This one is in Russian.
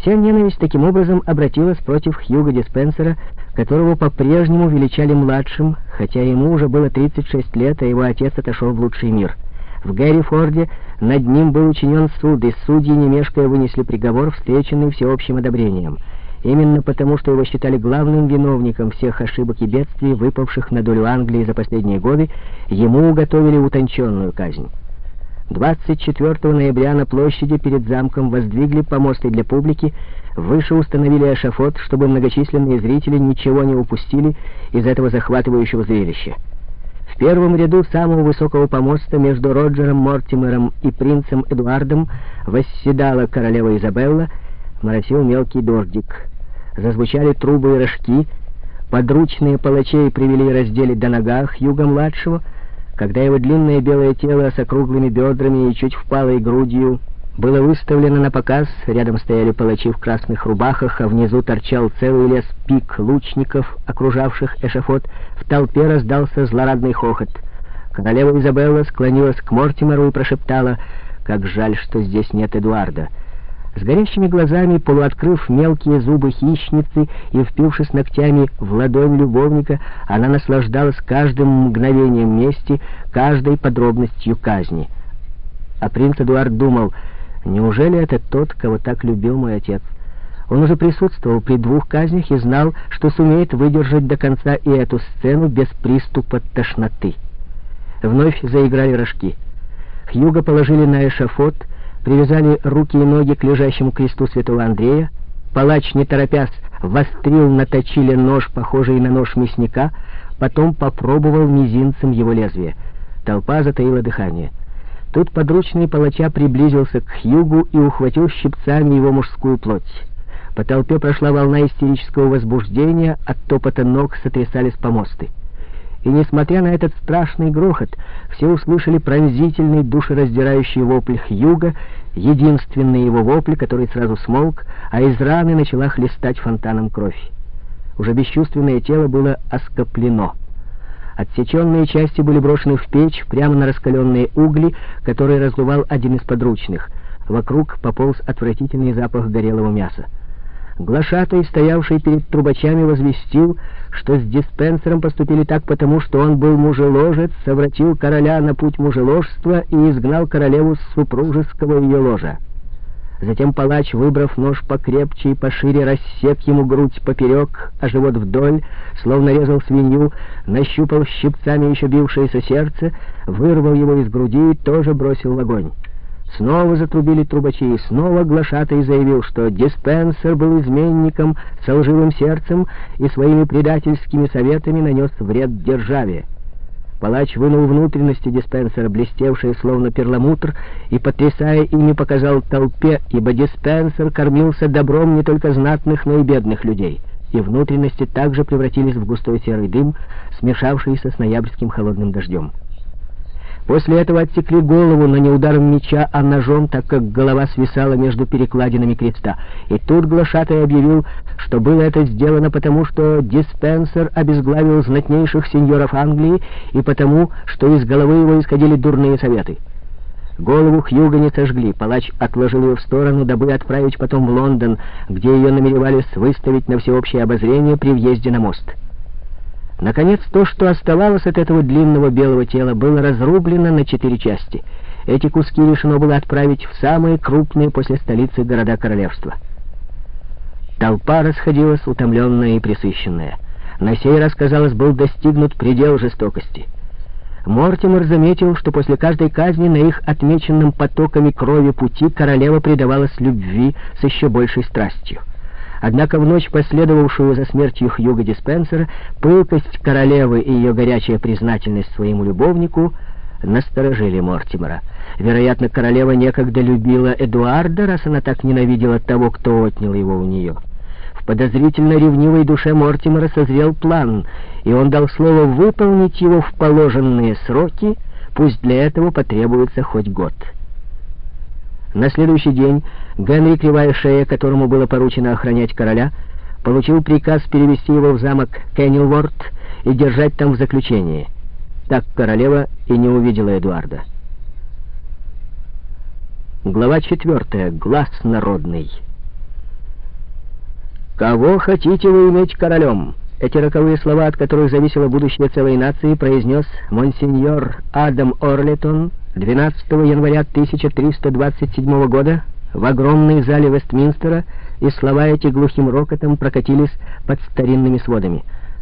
Вся ненависть таким образом обратилась против Хьюга Диспенсера, которого по-прежнему величали младшим, хотя ему уже было 36 лет, а его отец отошел в лучший мир. В Гэррифорде над ним был учинен суд, и судьи, не мешкая, вынесли приговор, встреченный всеобщим одобрением. Именно потому, что его считали главным виновником всех ошибок и бедствий, выпавших на долю Англии за последние годы, ему уготовили утонченную казнь. 24 ноября на площади перед замком воздвигли помосты для публики, выше установили эшафот, чтобы многочисленные зрители ничего не упустили из этого захватывающего зрелища. В первом ряду самого высокого помоста между Роджером Мортимером и принцем Эдуардом восседала королева Изабелла, моросил мелкий дождик. Зазвучали трубы и рожки, подручные палачей привели разделить до ногах Юга-младшего — когда его длинное белое тело с округлыми бедрами и чуть впалой грудью было выставлено на показ, рядом стояли палачи в красных рубахах, а внизу торчал целый лес пик лучников, окружавших эшафот, в толпе раздался злорадный хохот. Королева Изабелла склонилась к Мортимеру и прошептала, «Как жаль, что здесь нет Эдуарда». С горящими глазами, полуоткрыв мелкие зубы хищницы и впившись ногтями в ладонь любовника, она наслаждалась каждым мгновением мести, каждой подробностью казни. А принц Эдуард думал, неужели это тот, кого так любил мой отец? Он уже присутствовал при двух казнях и знал, что сумеет выдержать до конца и эту сцену без приступа тошноты. Вновь заиграли рожки. Хьюга положили на эшафот, привязали руки и ноги к лежащему кресту святого Андрея, палач, не торопясь, вострил на точиле нож, похожий на нож мясника, потом попробовал мизинцем его лезвие. Толпа затаила дыхание. Тут подручный палача приблизился к Хьюгу и ухватил щипцами его мужскую плоть. По толпе прошла волна истерического возбуждения, от топота ног сотрясались помосты. И несмотря на этот страшный грохот, все услышали пронзительный, душераздирающий вопль Хьюга, единственный его вопль, который сразу смолк, а из раны начала хлестать фонтаном кровь. Уже бесчувственное тело было оскоплено. Отсеченные части были брошены в печь, прямо на раскаленные угли, которые раздувал один из подручных. Вокруг пополз отвратительный запах горелого мяса. Глашатай, стоявший перед трубачами, возвестил, что с диспенсером поступили так потому, что он был мужеложец, совратил короля на путь мужеложства и изгнал королеву с супружеского ее ложа. Затем палач, выбрав нож покрепче и пошире, рассек ему грудь поперек, а живот вдоль, словно резал свинью, нащупал щипцами еще бившееся сердце, вырвал его из груди и тоже бросил в огонь. Снова затрубили трубачи, и снова глашатай заявил, что диспенсер был изменником со лживым сердцем и своими предательскими советами нанес вред державе. Палач вынул внутренности диспенсера, блестевшие словно перламутр, и, потрясая ими, показал толпе, ибо диспенсер кормился добром не только знатных, но и бедных людей, и внутренности также превратились в густой серый дым, смешавшийся с ноябрьским холодным дождем. После этого отсекли голову, но не ударом меча, а ножом, так как голова свисала между перекладинами креста. И тут глашатай объявил, что было это сделано потому, что диспенсер обезглавил знатнейших сеньоров Англии и потому, что из головы его исходили дурные советы. Голову Хьюга не сожгли, палач отложил ее в сторону, дабы отправить потом в Лондон, где ее намеревались выставить на всеобщее обозрение при въезде на мост. Наконец, то, что оставалось от этого длинного белого тела, было разрублено на четыре части. Эти куски решено было отправить в самые крупные после столицы города королевства. Толпа расходилась, утомленная и присыщенная. На сей раз, казалось, был достигнут предел жестокости. Мортимер заметил, что после каждой казни на их отмеченном потоками крови пути королева предавалась любви с еще большей страстью. Однако в ночь, последовавшую за смертью Хьюга Диспенсера, пылкость королевы и ее горячая признательность своему любовнику насторожили Мортимера. Вероятно, королева некогда любила Эдуарда, раз она так ненавидела того, кто отнял его у нее. В подозрительно ревнивой душе Мортимера созрел план, и он дал слово выполнить его в положенные сроки, пусть для этого потребуется хоть год. На следующий день Генри Кривая Шея, которому было поручено охранять короля, получил приказ перевести его в замок Кеннилворд и держать там в заключении. Так королева и не увидела Эдуарда. Глава четвертая. Глаз народный. «Кого хотите вы иметь королем?» Эти роковые слова, от которых зависело будущее целой нации, произнес монсеньор Адам Орлетон 12 января 1327 года в огромной зале Вестминстера, и слова эти глухим рокотом прокатились под старинными сводами —